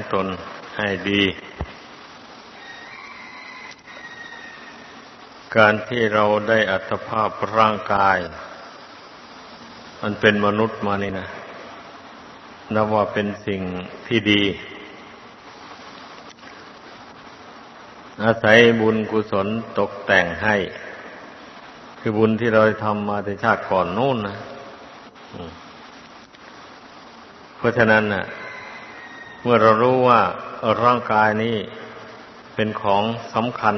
ของตนให้ดี การที่เราได้อัตภาพร่างกาย มันเป็นมนุษย์มานี่นะนับว่าเป็นสิ่งที่ดี อาศัยบุญกุศลตกแต่งให้ คือบุญที่เราทำมาในชาติก่อนนู่นนะเพราะฉะนั้นน่ะ เมื่อเรารู้ว่าร่างกายนี้เป็นของสำคัญ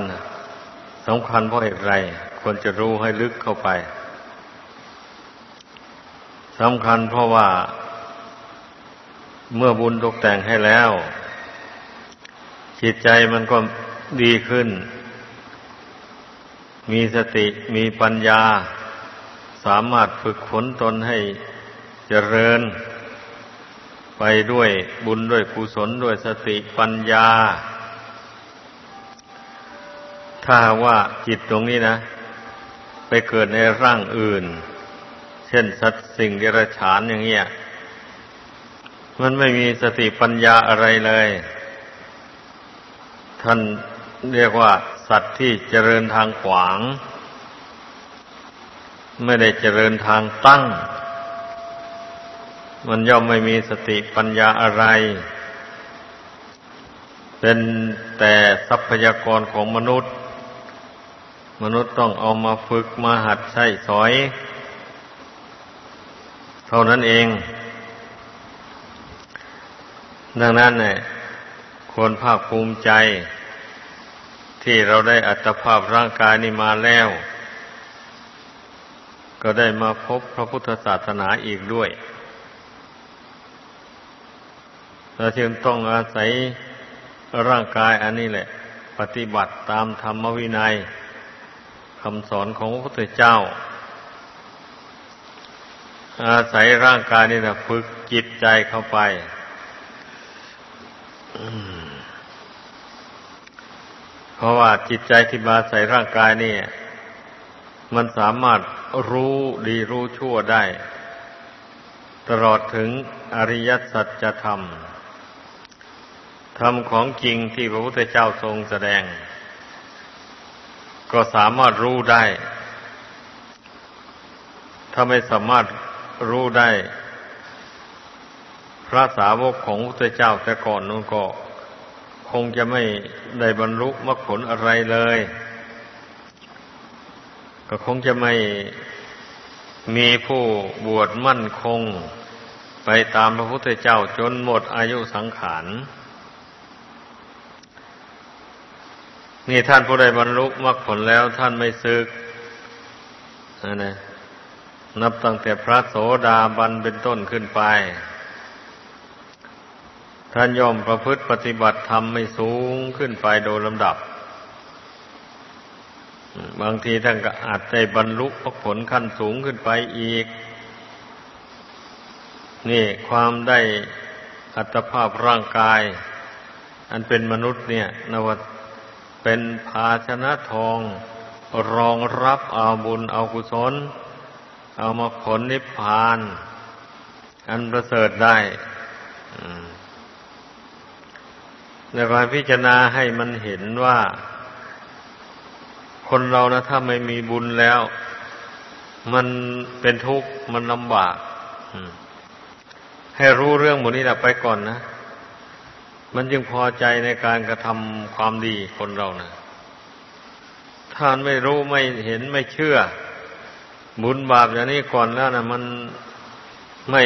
สำคัญเพราะเหตุไรควรจะรู้ให้ลึกเข้าไปสำคัญเพราะว่า เมื่อบุญตกแต่งให้แล้ว จิตใจมันก็ดีขึ้น มีสติมีปัญญา สามารถฝึกฝนตนให้เจริญ ไปด้วยบุญด้วยกุศลด้วยสติปัญญา ถ้าว่าจิตตรงนี้นะ ไปเกิดในร่างอื่น เช่นสัตว์สิ่งเดรัจฉานอย่างเงี้ยมันไม่มีสติปัญญาอะไรเลย ท่านเรียกว่า สัตว์ที่เจริญทางขวาง ไม่ได้เจริญทางตั้ง มันย่อมไม่มีสติปัญญาอะไร เป็นแต่ทรัพยากรของมนุษย์ มนุษย์ต้องเอามาฝึกมาหัดใช้สอย เท่านั้นเอง ดังนั้นเนี่ยควรภาคภูมิใจ ที่เราได้อัตภาพร่างกายนี้มาแล้ว ก็ได้มาพบพระพุทธศาสนาอีกด้วย เราจึงต้องอาศัยร่างกายอันนี้แหละ ปฏิบัติตามธรรมวินัยคำสอนของพระพุทธเจ้า อาศัยร่างกายนี่นะฝึกจิตใจเข้าไปเพราะว่าจิตใจที่มาใส่ร่างกายนี่มันสามารถรู้ดีรู้ชั่วได้ ตลอดถึงอริยสัจธรรม ธรรมของจริงที่พระพุทธเจ้าทรงแสดง ก็สามารถรู้ได้ ถ้าไม่สามารถรู้ได้ พระสาวกของพระพุทธเจ้าแต่ก่อนนู้นก็คงจะไม่ได้บรรลุมรรคผลอะไรเลย ก็คงจะไม่มีผู้บวชมั่นคง ไปตามพระพุทธเจ้าจนหมดอายุสังขาร นี่ท่านผู้ใดบรรลุมรรคผลแล้วท่านไม่ซึกนะนับตั้งแต่พระโสดาบันเป็นต้นขึ้นไป ท่านยอมประพฤติปฏิบัติธรรมไม่สูงขึ้นไปโดยลำดับ บางทีท่านก็อาจได้บรรลุผลขั้นสูงขึ้นไปอีก นี่ความได้อัตภาพร่างกาย อันเป็นมนุษย์เนี่ยนวัต เป็นภาชนะทอง รองรับเอาบุญเอากุศล เอามาผลนิพพาน อันประเสริฐได้อืมแล้วก็พิจารณาให้มันเห็นว่า คนเรานะถ้าไม่มีบุญแล้ว มันเป็นทุกข์มันลำบากให้รู้เรื่องหมดนี้ไปก่อนนะ มันจึงพอใจในการกระทำความดีคนเรานะท่านไม่รู้ไม่เห็นไม่เชื่อ บุญบาปอย่างนี้ก่อนแล้วนะมันไม่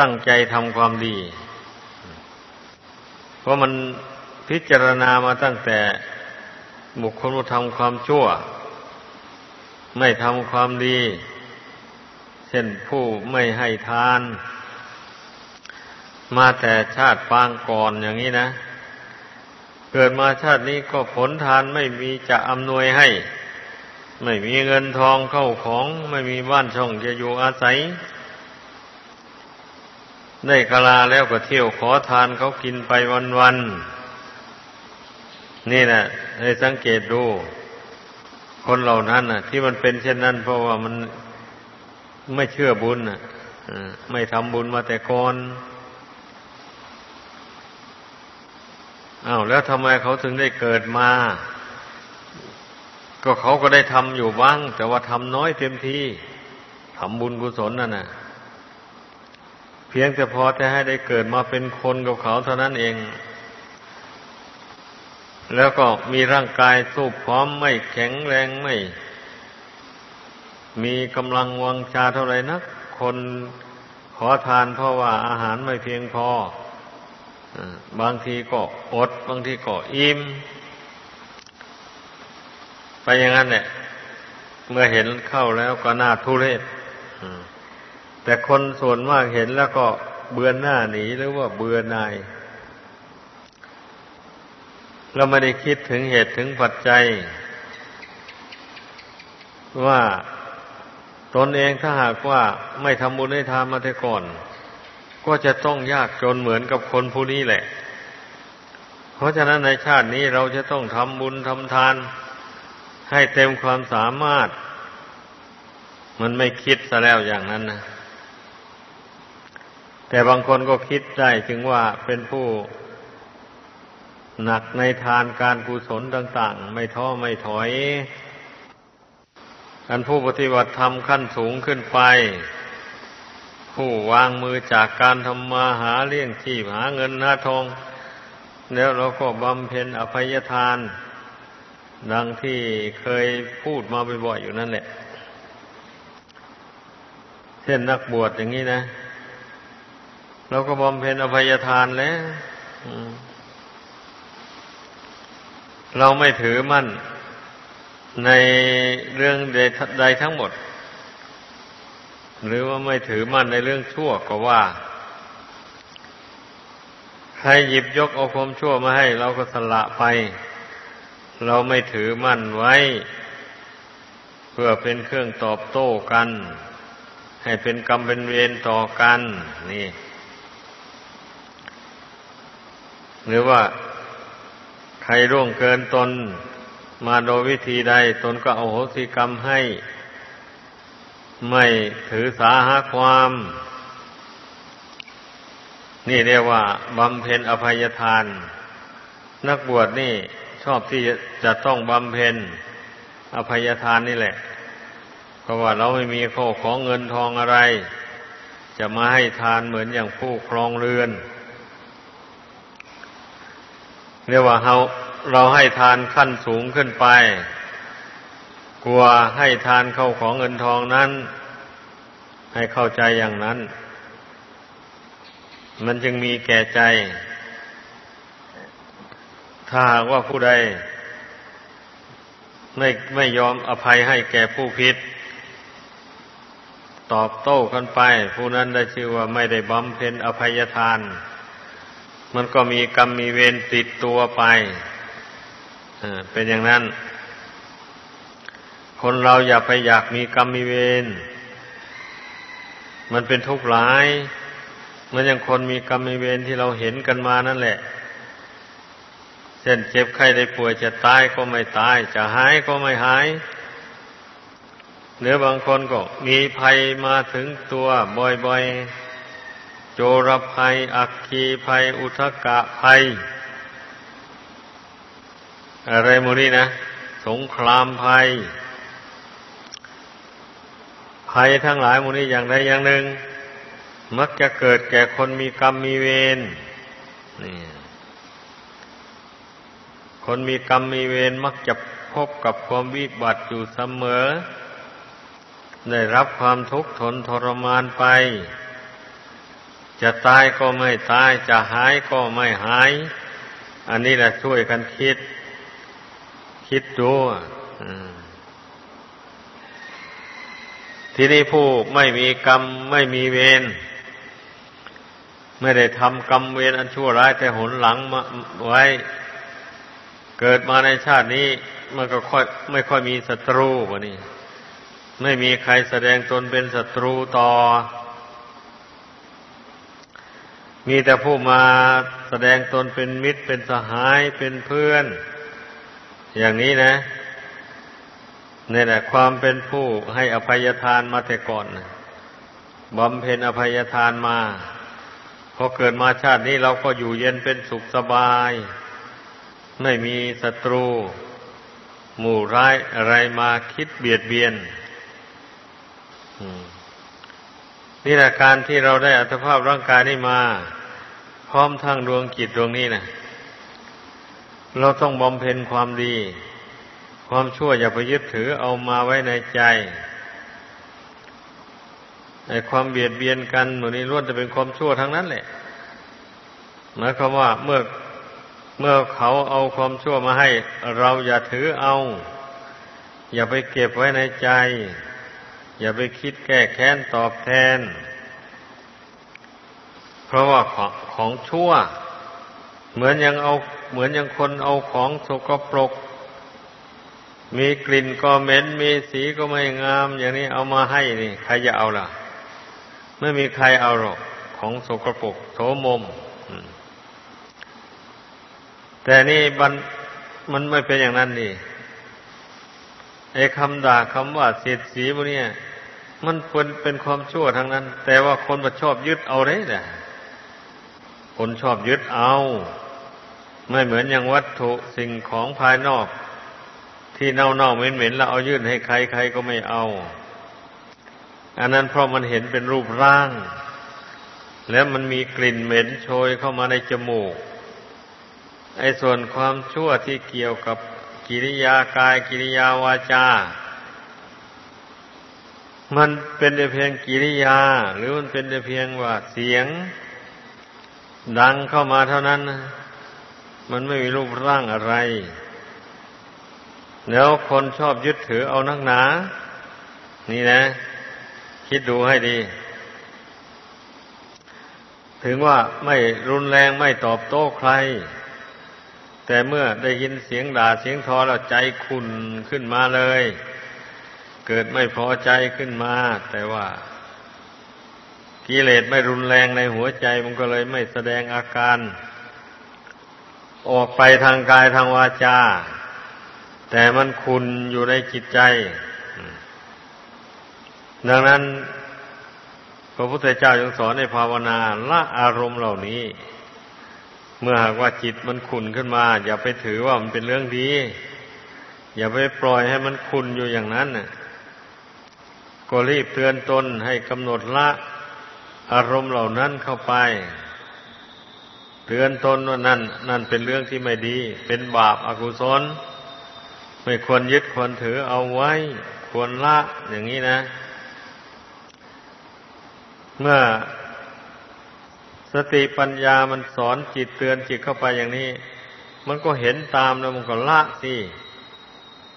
ตั้งใจทำความดี เพราะมันพิจารณามาตั้งแต่บุคคลทำความชั่ว ไม่ทำความดี เช่นผู้ไม่ให้ทาน มาแต่ชาติปางก่อนอย่างนี้นะ เกิดมาชาตินี้ก็ผลทานไม่มีจะอำนวยให้ ไม่มีเงินทองเข้าของไม่มีบ้านช่องจะอยู่อาศัย ได้กลาแล้วก็เที่ยวขอทานเขากินไปวันๆนี่นะให้สังเกตดู คนเหล่านั้นนะที่มันเป็นเช่นนั้น เพราะว่ามันไม่เชื่อบุญนะไม่ทำบุญมาแต่ก่อน อา้าวแล้วทำไมเขาถึงได้เกิดมา ก็เขาก็ได้ทำอยู่บ้าง แต่ว่าทำน้อยเต็มที่ทำบุญกุศลนั่นน่ะ เพียงแต่พอจะให้ได้เกิดมาเป็นคนกับเขาเท่านั้นเอง แล้วก็มีร่างกายสู้พร้อมไม่แข็งแรงไม่ มีกำลังวังชาเท่าไรนัก คนขอทานเพราะว่าอาหารไม่เพียงพอ บางทีก็อด บางทีก็อิ่มไปอย่างนั้นเนี่ยเมื่อเห็นเข้าแล้วก็น่าทุเรศแต่คนส่วนมากเห็นแล้วก็เบือนหน้าหนีหรือว่าเบือนาย เราไม่ได้คิดถึงเหตุถึงปัจจัย ว่าตนเองถ้าหากว่าไม่ทำบุญให้ทานมาแต่ก่อน ก็จะต้องยากจนเหมือนกับคนผู้นี้แหละ เพราะฉะนั้นในชาตินี้เราจะต้องทำบุญทำทาน ให้เต็มความสามารถ มันไม่คิดซะแล้วอย่างนั้นนะแต่บางคนก็คิดได้ถึงว่าเป็นผู้หนักในทานการกุศลต่าง ๆ ไม่ท้อไม่ถอยอันผู้ปฏิบัติธรรมขั้นสูงขึ้นไป ผู้วางมือจากการทำมาหาเลี้ยงชีพหาเงินหาทองแล้วเราก็บำเพ็ญอภัยทาน ดังที่เคยพูดมาบ่อยๆอยู่นั่นแหละ เช่นนักบวชอย่างนี้นะเราก็บำเพ็ญอภัยทานแล้วเราไม่ถือมั่นในเรื่องใดทั้งหมด หรือว่าไม่ถือมั่นในเรื่องชั่วก็ว่า ใครหยิบยกเอาความชั่วมาให้ เราก็สละไป เราไม่ถือมั่นไว้ เพื่อเป็นเครื่องตอบโต้กัน ให้เป็นกรรมเป็นเวรต่อกัน นี่ หรือว่าใครร่วงเกินตนมาโดยวิธีใด ตนก็เอาโหสิกรรมให้ ไม่ถือสาหาความ นี่เรียกว่าบำเพ็ญอภัยทาน นักบวชนี่ชอบที่จะต้องบำเพ็ญอภัยทานนี่แหละ เพราะว่าเราไม่มีข้อของเงินทองอะไร จะมาให้ทานเหมือนอย่างผู้ครองเรือน เรียกว่าเราเราให้ทานขั้นสูงขึ้นไป กลัวให้ทานเข้าของเงินทองนั้น ให้เข้าใจอย่างนั้น มันจึงมีแก่ใจ ถ้าหากว่าผู้ใด ไม่ไม่ยอมอภัยให้แก่ผู้ผิด ตอบโต้กันไป ผู้นั้นได้ชื่อว่าไม่ได้บำเพ็ญอภัยทาน มันก็มีกรรมมีเวรติดตัวไปเป็นอย่างนั้น คนเราอย่าไปอยากมีกรรมมีเวร มันเป็นทุกข์ร้ายเหมือนอย่างคนมีกรรมมีเวรที่เราเห็นกันมานั่นแหละเช่นเจ็บไข้ได้ป่วยจะตายก็ไม่ตาย จะหายก็ไม่หายหรือบางคนก็มีภัยมาถึงตัวบ่อยๆ โจรภัย อักคีภัย อุทกะภัย อะไรโมนี่นะ สงครามภัย ภัยทั้งหลายมูนี่อย่างใดอย่างหนึ่ง มักจะเกิดแก่คนมีกรรมมีเวรนี่คนมีกรรมมีเวรมักจะพบกับความวิบัติอยู่เสมอ ได้รับความทุกข์ทนทรมานไป จะตายก็ไม่ตาย จะหายก็ไม่หาย อันนี้แหละช่วยกันคิด คิดดู ทีนี้ผู้ไม่มีกรรมไม่มีเวรไม่ได้ทำกรรมเวรอันชั่วร้ายแต่หนหลังมาไว้ เกิดมาในชาตินี้ มันก็ค่อยไม่ค่อยมีศัตรูวะนี่ไม่มีใครแสดงตนเป็นศัตรูต่อ มีแต่ผู้มาแสดงตนเป็นมิตรเป็นสหายเป็นเพื่อน อย่างนี้นะ นี่แหละความเป็นผู้ให้อภัยทานมาแต่ก่อนบำเพ็ญอภัยทานมาพอเกิดมาชาตินี้เราก็อยู่เย็นเป็นสุขสบาย ไม่มีศัตรู หมู่ร้ายอะไรมาคิดเบียดเบียนนี่แหละการที่เราได้อัตภาพร่างกายนี้มา พร้อมทั้งดวงจิตดวงนี้นะเราต้องบำเพ็ญความดี ความชั่วอย่าไปยึดถือเอามาไว้ในใจไอ้ความเบียดเบียนกันหนูนี้ล้วนจะเป็นความชั่วทั้งนั้นแหละหมายความว่าเมื่อเมื่อเขาเอาความชั่วมาให้ เราอย่าถือเอา อย่าไปเก็บไว้ในใจ อย่าไปคิดแก้แค้นตอบแทน เพราะว่าของของชั่ว เหมือนยังเอาเหมือนอย่างคนเอาของสกปรก มีกลิ่นก็เหม็นมีสีก็ไม่งาม อย่างนี้เอามาให้นี่ ใครจะเอาล่ะ ไม่มีใครเอาหรอกของสกปรกโถมม แต่นี่มันมันไม่เป็นอย่างนั้นนี่ไอ้คำด่าคำว่าเสียสีพวกนี้มันเป็นเป็นความชั่วทั้งนั้น แต่ว่าคนมาชอบยึดเอาเลยนะคนชอบยึดเอา ไม่เหมือนอย่างวัตถุสิ่งของภายนอก ที่เน่าๆเหม็นๆแล้วเอายื่นให้ใครใครก็ไม่เอา อันนั้นเพราะมันเห็นเป็นรูปร่าง แล้วมันมีกลิ่นเหม็นโชยเข้ามาในจมูก ไอ้ส่วนความชั่วที่เกี่ยวกับกิริยากายกิริยาวาจา มันเป็นแต่เพียงกิริยา หรือมันเป็นแต่เพียงว่าเสียง ดังเข้ามาเท่านั้น มันไม่มีรูปร่างอะไร แล้วคนชอบยึดถือเอานักหนา นี่นะ คิดดูให้ดี ถึงว่าไม่รุนแรงไม่ตอบโต้ใคร แต่เมื่อได้ยินเสียงด่าเสียงทอแล้วใจขุนขึ้นมาเลย เกิดไม่พอใจขึ้นมา แต่ว่ากิเลสไม่รุนแรงในหัวใจมันก็เลยไม่แสดงอาการ ออกไปทางกายทางวาจา แต่มันคุณอยู่ในจิตใจ ดังนั้น พระพุทธเจ้ายังสอนในภาวนาละอารมณ์เหล่านี้ เมื่อหากว่าจิตมันขุนขึ้นมา อย่าไปถือว่ามันเป็นเรื่องดี อย่าไปปล่อยให้มันขุนอยู่อย่างนั้นก็รีบเตือนตนให้กำหนดละอารมณ์เหล่านั้นเข้าไปเตือนตนว่านั่น นั่นเป็นเรื่องที่ไม่ดี เป็นบาปอากุศล ไม่ควรยึดควรถือเอาไว้ ควรละอย่างนี้นะ เมื่อสติปัญญามันสอนจิตเตือนจิตเข้าไปอย่างนี้ มันก็เห็นตามแล้วมันก็ละสิ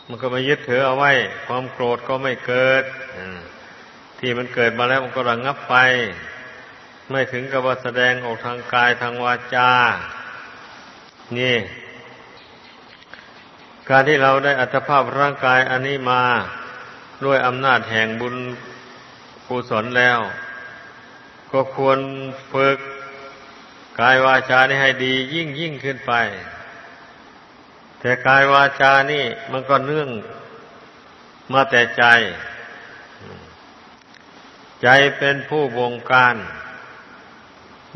มันก็ไม่ยึดถือเอาไว้ ความโกรธก็ไม่เกิดที่มันเกิดมาแล้วมันก็ระงงับไป ไม่ถึงกับว่าแสดงออกทางกายทางวาจา นี่ การที่เราได้อัตภาพร่างกายอันนี้มาด้วยอำนาจแห่งบุญกุศลแล้ว ก็ควรฝึกกายวาจานี่ให้ดียิ่งยิ่งขึ้นไป แต่กายวาจานี่มันก็เนื่องมาแต่ใจ ใจเป็นผู้บงการ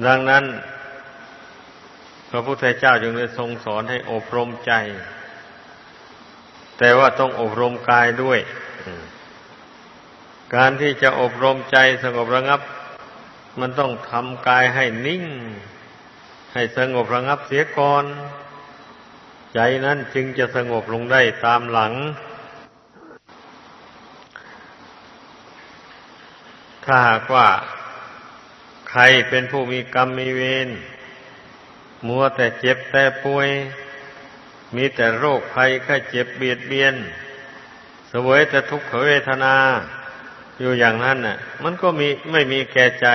ดังนั้น พระพุทธเจ้าจึงได้ทรงสอนให้อบรมใจ แต่ว่าต้องอบรมกายด้วย การที่จะอบรมใจสงบระงับ มันต้องทำกายให้นิ่ง ให้สงบระงับเสียก่อน ใจนั้นจึงจะสงบลงได้ตามหลัง ถ้าหากว่า ใครเป็นผู้มีกรรมมีเวรมัวแต่เจ็บแต่ป่วย มีแต่โรคภัยแค่เจ็บเบียดเบียนสวยแต่ทุกขเวทนา อยู่อย่างนั้นน่ะ มันก็มีไม่มีแก่ใจ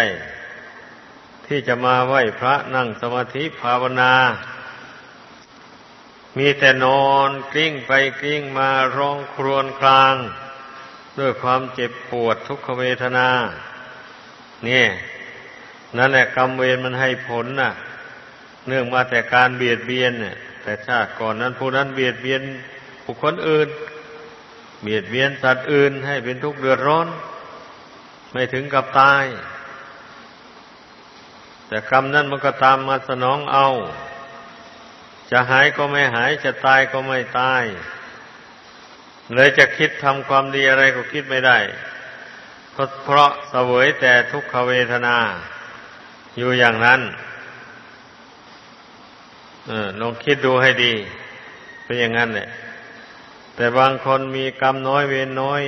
ที่จะมาไหว้พระนั่งสมาธิภาวนา มีแต่นอนกลิ้งไปกลิ้งมาร้องครวญคราง ด้วยความเจ็บปวดทุกขเวทนา เนี่ย นั่นแหละกรรมเวรมันให้ผลน่ะ เนื่องมาแต่การเบียดเบียนเนี่ย แต่ชาติก่อนนั้นผู้นั้นเบียดเบียนบุคคลอื่น เบียดเบียนสัตว์อื่นให้เป็นทุกข์เดือดร้อน ไม่ถึงกับตาย แต่กรรมนั้นมันก็ตามมาสนองเอา จะหายก็ไม่หาย จะตายก็ไม่ตาย เลยจะคิดทำความดีอะไรก็คิดไม่ได้เพราะเพราะเสวยแต่ทุกขเวทนา อยู่อย่างนั้น ลองคิดดูให้ดี เป็นอย่างนั้นแหละแต่บางคนมีกรรมน้อยเวรน้อย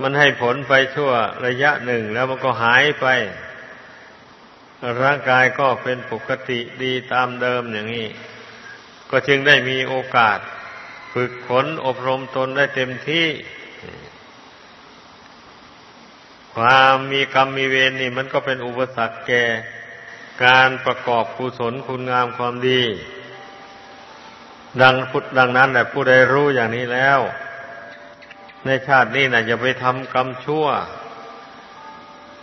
มันให้ผลไปชั่วระยะหนึ่งแล้วมันก็หายไป ร่างกายก็เป็นปกติดีตามเดิมอย่างนี้ ก็จึงได้มีโอกาส ฝึกฝนอบรมตนได้เต็มที่ ความมีกรรมมีเวรนี่ มันก็เป็นอุปสรรคแก่ การประกอบกุศลคุณงามความดี ดังพุทธดังนั้นแหละผู้ใดรู้อย่างนี้แล้ว ในชาตินี้นะอย่าไปทำกรรมชั่ว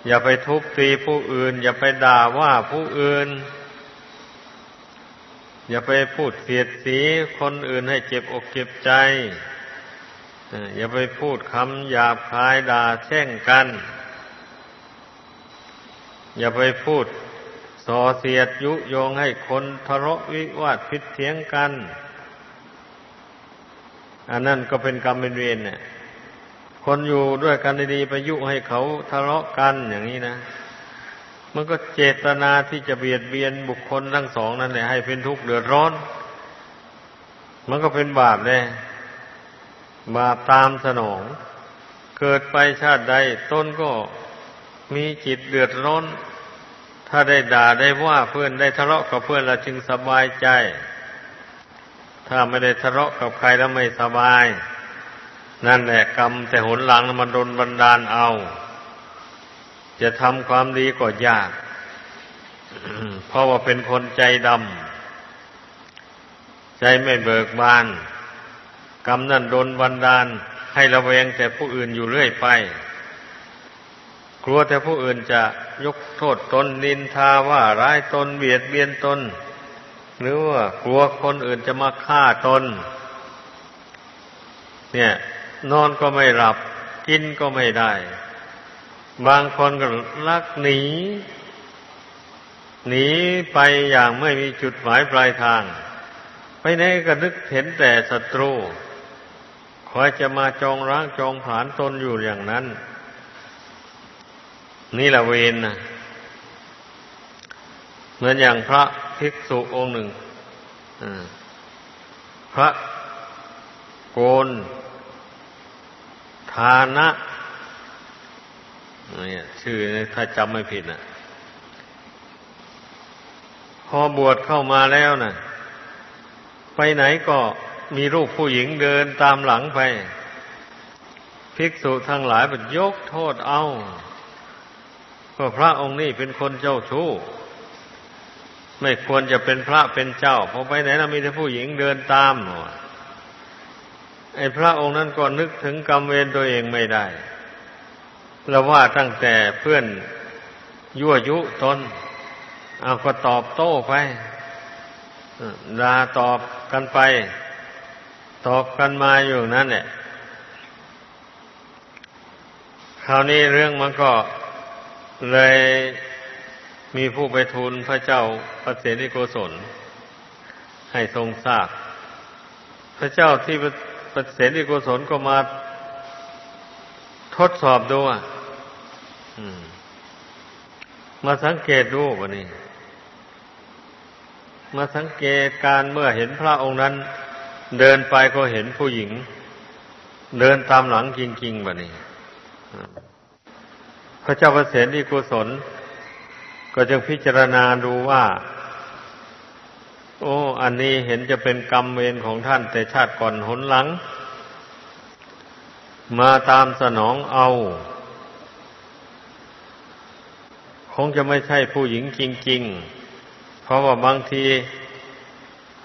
อย่าไปทุบตีผู้อื่น อย่าไปด่าว่าผู้อื่น อย่าไปพูดเสียดสีคนอื่นให้เจ็บอกเจ็บใจอย่าไปพูดคำหยาบคายด่าแช่งกัน อย่าไปพูด ส่อเสียดยุโยงให้คนทะเลาะวิวาทพิษเถียงกัน อันนั้นก็เป็นกรรมเป็นเวรเนี่ย คนอยู่ด้วยกันดีๆไปยุให้เขาทะเลาะกันอย่างนี้นะ มันก็เจตนาที่จะเบียดเบียนบุคคลทั้งสองนั่นแหละให้เป็นทุกข์เดือดร้อน มันก็เป็นบาปเลยบาปตามสนอง เกิดไปชาติใด ต้นก็มีจิตเดือดร้อน ถ้าได้ด่าได้ว่าเพื่อนได้ทะเลาะกับเพื่อนเราจึงสบายใจ ถ้าไม่ได้ทะเลาะกับใครแล้วไม่สบาย นั่นแหละกรรมแต่หนหลังมันดนบันดาลเอา จะทำความดีก็ยาก เพราะว่าเป็นคนใจดำใจไม่เบิกบาน กรรมนั่นดนบันดาล ให้ระแวงแต่ผู้อื่นอยู่เรื่อยไป กลัวแต่ผู้อื่นจะยกโทษตนนินทาว่าร้ายตนเบียดเบียนตน หรือว่ากลัวคนอื่นจะมาฆ่าตน เนี่ย นอนก็ไม่หลับ กินก็ไม่ได้ บางคนก็ลักหนี หนีไปอย่างไม่มีจุดหมายปลายทาง ไปไหนก็นึกเห็นแต่ศัตรูคอยจะมาจองร้างจองผานตนอยู่อย่างนั้น นี่แหละเวรนะเหมือนอย่างพระภิกษุองค์หนึ่งพระโกนทานะเนี่ยชื่อถ้าจำไม่ผิดนะพอบวชเข้ามาแล้วนะ่ะ ไปไหนก็มีรูปผู้หญิงเดินตามหลังไป ภิกษุทั้งหลายบยกโทษเอา ก็พระองค์นี่เป็นคนเจ้าชู้ ไม่ควรจะเป็นพระเป็นเจ้าพอไปไหนเรามีแต่ผู้หญิงเดินตามไอ้พระองค์นั้นก็นึกถึงกรรมเวรตัวเองไม่ได้เราว่าตั้งแต่เพื่อนยั่วยุตน เอาก็ตอบโต้ไปด่าตอบกันไป ตอบกันมาอยู่นั่นแหละคราวนี้เรื่องมันก็ เลยมีผู้ไปทูลพระเจ้าพระเสนิโกศล ให้ทรงทราบ พระเจ้าที่พระเสนิโกศลก็มาทดสอบดูอะมาสังเกตดูวันนี้ มาสังเกตการเมื่อเห็นพระองค์นั้น เดินไปก็เห็นผู้หญิง เดินตามหลังจริงๆวันนี้ พระเจ้าประเสริกุศล ก็จึงพิจารณาดูว่า โอ้ อันนี้เห็นจะเป็นกรรมเวรของท่านแต่ชาติก่อนหนหลัง มาตามสนองเอา คงจะไม่ใช่ผู้หญิงจริง ๆ เพราะว่าบางที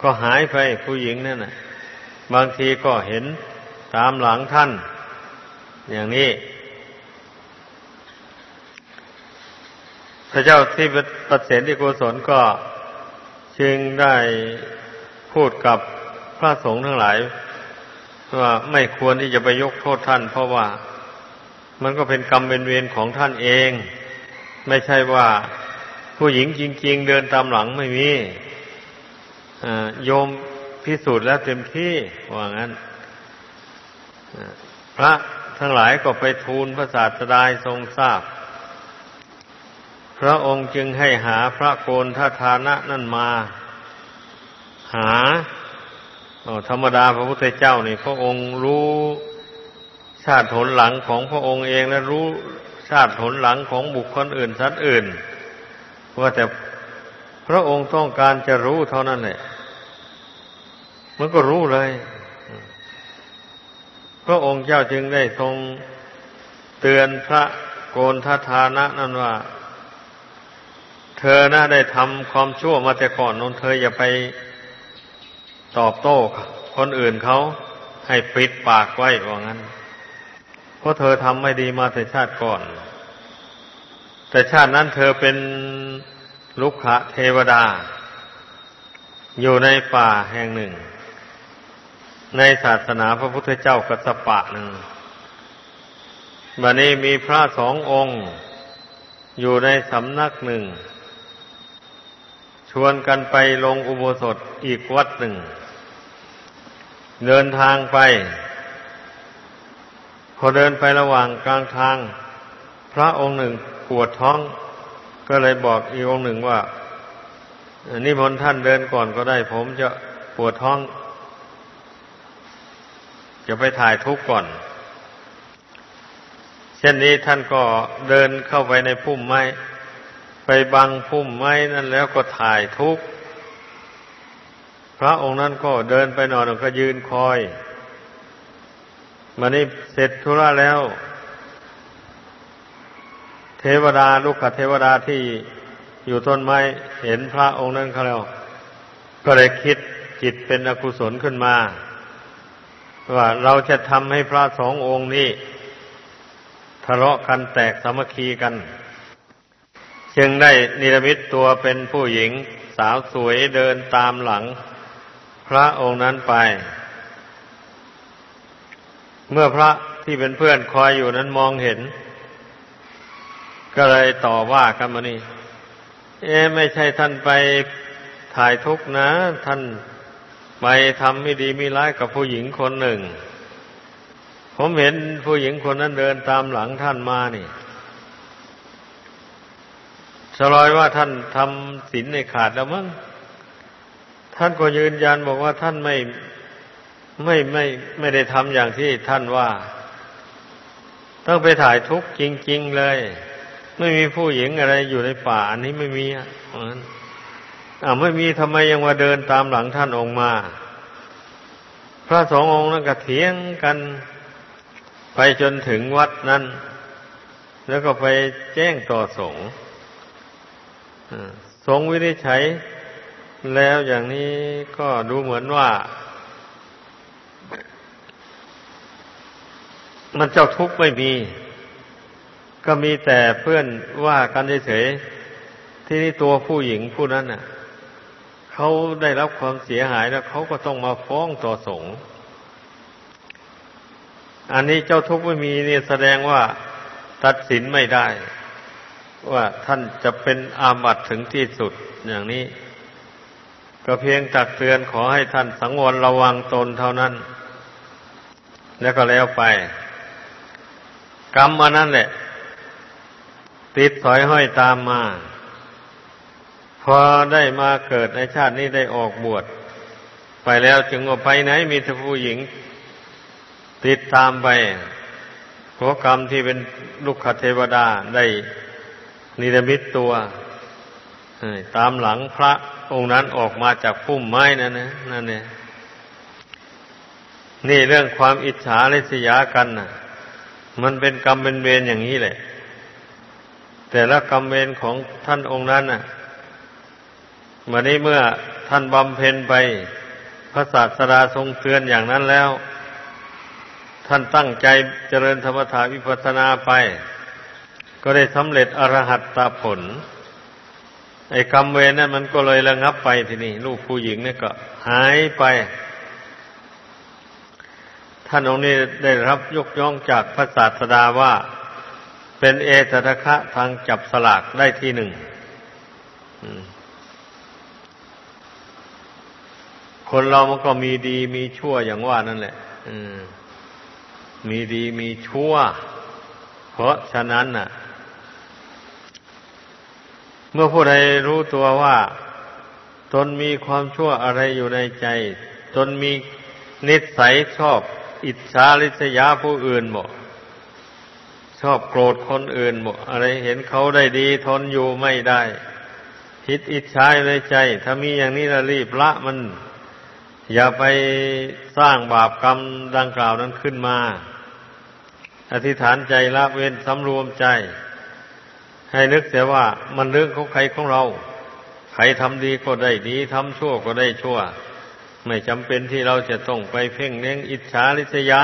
ก็หายไปผู้หญิงนั่นนะบางทีก็เห็นตามหลังท่าน อย่างนี้ พระเจ้าที่ประเสริฐที่กุศลก็จึงได้พูดกับพระสงฆ์ทั้งหลาย ว่าไม่ควรที่จะไปยกโทษท่าน เพราะว่ามันก็เป็นกรรมเป็นเวรของท่านเอง ไม่ใช่ว่าผู้หญิงจริง ๆ เดินตามหลังไม่มีโยมพิสูจน์แล้วเต็มที่ว่างั้นพระทั้งหลายก็ไปทูลพระศาสดาทรงทราบพ พระองค์จึงให้หาพระโกนทัฐานะนั่นมา หาธรรมดาพระพุทธเจ้านี่ พระองค์รู้ชาติผลหลังของพระองค์เองและรู้ชาติผลหลังของบุคคลอื่นสัตว์อื่นว่าแต่พระองค์ต้องการจะรู้เท่านั้นแหละมันก็รู้เลย พระองค์เจ้าจึงได้ทรงเตือนพระโกนทัทานะนั่นว่า เธอนะได้ทำความชั่วมาแต่ก่อนนนเธออย่าไปตอบโต้คนอื่นเขาให้ปิดปากไว้ว่างั้น เพราะเธอทำไม่ดีมาแต่ชาติก่อน แต่ชาตินั้นเธอเป็นลุกขะเทวดา อยู่ในป่าแห่งหนึ่ง ในศาสนาพระพุทธเจ้ากัสปะหนึ่งบัดนี้มีพระสององค์ อยู่ในสำนักหนึ่ง วนกันไปลงอุโบสถอีกวัดหนึ่ง เดินทางไป พอเดินไประหว่างกลางทาง พระองค์หนึ่งปวดท้อง ก็เลยบอกอีกองหนึ่งว่านิมนต์ท่านเดินก่อนก็ได้ ผมจะปวดท้อง จะไปถ่ายทุกข์ก่อน เช่นนี้ท่านก็เดินเข้าไปในพุ่มไม้ ไปบังพุ่มไม้นั่นแล้วก็ถ่ายทุกข์พระองค์นั้นก็เดินไปนอนก็ยืนคอยมานี่เสร็จธุระแล้ว เทวดาลูกขเทวดาที่อยู่ต้นไม้เห็นพระองค์นั้นเขาแล้ว ก็เลยคิดจิตเป็นอกุศลขึ้นมาว่าเราจะทำให้พระสององค์นี้ทะเลาะกันแตกสามัคคีกัน จึงได้นิรมิตตัวเป็นผู้หญิงสาวสวยเดินตามหลัง พระองค์นั้นไป เมื่อพระที่เป็นเพื่อนคอยอยู่นั้นมองเห็น ก็เลยต่อว่ากันมานี่เอ๊ไม่ใช่ท่านไปถ่ายทุกนะ ท่านไปทำไม่ดีไม่ร้ายกับผู้หญิงคนหนึ่ง ผมเห็นผู้หญิงคนนั้นเดินตามหลังท่านมานี่ สลอยว่าท่านทำศีลในขาดแล้วมั้งท่านก็ยืนยันบอกว่าท่านไม่ไม่ไม่ไม่ได้ทำอย่างที่ท่านว่า ต้องไปถ่ายทุกข์จริง ๆเลย ไม่มีผู้หญิงอะไรอยู่ในป่า อันนี้ไม่มีอะอ่าไม่มีทำไมยังมาเดินตามหลังท่านองค์มา พระสององค์นั้นก็เถียงกันไปจนถึงวัดนั้น แล้วก็ไปแจ้งต่อสงฆ์ สงวินิจฉัยแล้วอย่างนี้ก็ดูเหมือนว่า มันเจ้าทุกข์ไม่มี ก็มีแต่เพื่อนว่ากันเฉยๆที่นี่ตัวผู้หญิงผู้นั้นน่ะเขาได้รับความเสียหายแล้วเขาก็ต้องมาฟ้องต่อสงฆ์อันนี้เจ้าทุกข์ไม่มีเนี่ยแสดงว่าตัดสินไม่ได้ ว่าท่านจะเป็นอาบัติถึงที่สุดอย่างนี้ ก็เพียงตักเตือนขอให้ท่านสังวรระวังตนเท่านั้น แล้วก็แล้วไป กรรมมานั่นแหละ ติดสอยห้อยตามมา พอได้มาเกิดในชาตินี้ได้ออกบวชไปแล้วจึงว่าไปไหนมีแต่ผู้หญิง ติดตามไปเพราะกรรมที่เป็นลูกขเทวดาได้ นิรมิตตัวตามหลังพระองค์นั้นออกมาจากพุ่มไม้นั่นนะนั่นเนี่ยนี่เรื่องความอิจฉาริษยากันน่ะ มันเป็นกรรมเป็นเวรอย่างนี้แหละ แต่ละกรรมเวรของท่านองค์นั้นน่ะวันนี้เมื่อท่านบำเพ็ญไป พระศาสดาทรงเตือนอย่างนั้นแล้ว ท่านตั้งใจเจริญธรรมถาวิปัสนาไป ก็ได้สำเร็จอรหัตตาผล ไอ้กรรมเวรนั้นมันก็เลยระงับไปทีนี้ลูกผู้หญิงนี่ก็หายไป ท่านองค์นี้ได้รับยกย่องจากพระศาสดาว่า เป็นเอตทะคะทางจับสลากได้ที่หนึ่งคนเรามันก็มีดีมีชั่วอย่างว่านั่นแหละมีดีมีชั่ว เพราะฉะนั้นน่ะ เมื่อผู้ใดรู้ตัวว่า ตนมีความชั่วอะไรอยู่ในใจ ตนมีนิสัยชอบอิจฉาริษยาผู้อื่นบ่ชอบโกรธคนอื่นบ่อะไรเห็นเขาได้ดีทนอยู่ไม่ได้คิดอิจฉาในใจ ถ้ามีอย่างนี้ละรีบละมัน อย่าไปสร้างบาปกรรมดังกล่าวนั้นขึ้นมา อธิษฐานใจละเว้นสำรวมใจ ให้นึกเสียว่ามันเรื่องของใครของเรา ใครทำดีก็ได้ดีทำชั่วก็ได้ชั่ว ไม่จำเป็นที่เราจะต้องไปเพ่งเลี้ยงอิจฉาริษยา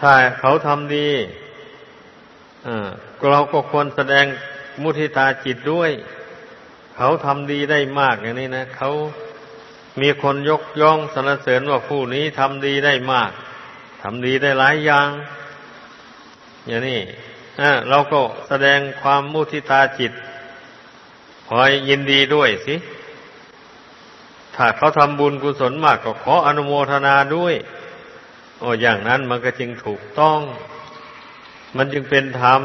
ถ้าเขาทำดีเราก็ควรแสดงมุทิตาจิตด้วย เขาทำดีได้มากอย่างนี้นะเขามีคนยกย่องสรรเสริญว่าผู้นี้ทำดีได้มากทำดีได้หลายอย่าง อย่างนี้ เราก็แสดงความมุทิตาจิตคอยยินดีด้วยสิ ถ้าเขาทำบุญกุศลมากก็ขออนุโมทนาด้วย โอ้อย่างนั้นมันก็จึงถูกต้อง มันจึงเป็นธรรม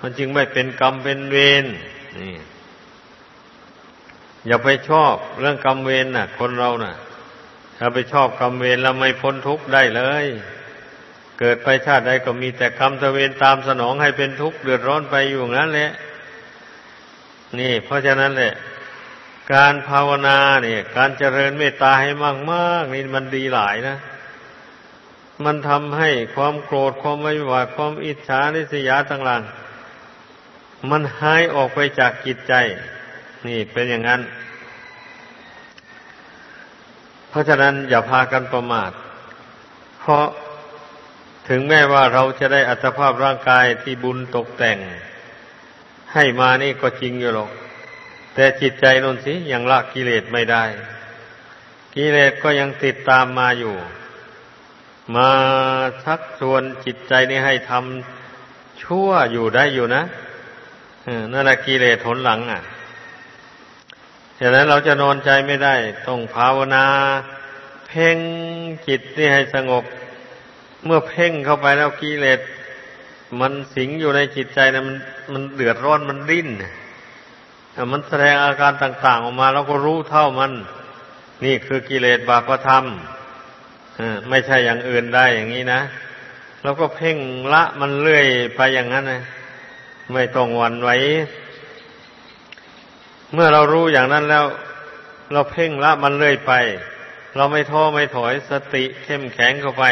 มันจึงไม่เป็นกรรมเป็นเวรนี่อย่าไปชอบเรื่องกรรมเวรน่ะ คนเราน่ะ ถ้าไปชอบกรรมเวรแล้วไม่พ้นทุกข์ได้เลย เกิดไปชาติใดก็มีแต่กรรมตะเวนตามสนองให้เป็นทุกข์เดือดร้อนไปอยู่งั้นแหละ นี่ เพราะฉะนั้นแหละ การภาวนาเนี่ย การเจริญเมตตาให้มากๆนี่มันดีหลายนะ มันทำให้ความโกรธความไม่หวาดความอิจฉาริษยาต่างๆมันหายออกไปจากจิตใจ นี่เป็นอย่างนั้น เพราะฉะนั้นอย่าพากันประมาท เพราะ ถึงแม้ว่าเราจะได้อัตภาพร่างกายที่บุญตกแต่ง ให้มานี่ก็จริงอยู่หรอก แต่จิตใจนนสิยังละกิเลสไม่ได้ กิเลสก็ยังติดตามมาอยู่ มาชักชวนจิตใจนี้ให้ทำชั่วอยู่ได้อยู่นะนั่นแหละกิเลสทนหลัง อะฉะนั้นเราจะนอนใจไม่ได้ ต้องภาวนา เพ่งจิตนี่ให้สงบ เมื่อเพ่งเข้าไปแล้วกิเลสมันสิงอยู่ในจิตใจนะมันมันเดือดร้อนมันดิ้นมันแสดงอาการต่าง ๆ ออกมาเราก็รู้เท่ามัน นี่คือกิเลสบาปธรรมไม่ใช่อย่างอื่นได้อย่างนี้นะเราก็เพ่งละมันเรื่อยไปอย่างนั้นนะไม่ต้องหวันไหวเมื่อเรารู้อย่างนั้นแล้ว เราเพ่งละมันเรื่อยไป เราไม่ท้อไม่ถอยสติเข้มแข็งเข้าไป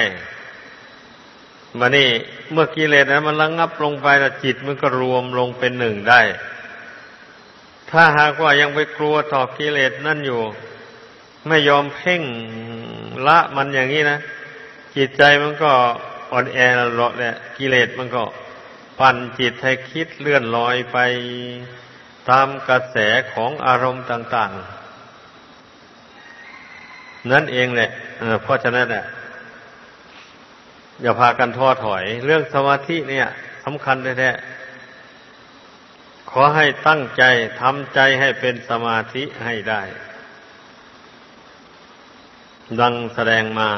มานี่เมื่อกิเลสนั้นมันระงงับลงไปแล้วจิตมันก็รวมลงเป็นหนึ่งได้ ถ้าหากว่ายังไปกลัวต่อกิเลสนั่นอยู่ ไม่ยอมเพ่งละมันอย่างนี้นะจิตใจมันก็อ่อนแอละแหละกิเลสมันก็ปั่นจิตให้คิดเลื่อนลอยไปตามกระแสของอารมณ์ต่าง ๆ นั่นเองแหละเพราะฉะนั้นแหละ อย่าพากันท้อถอย เรื่องสมาธิเนี่ยสำคัญแท้ๆขอให้ตั้งใจทำใจให้เป็นสมาธิให้ได้ ดังแสดงมา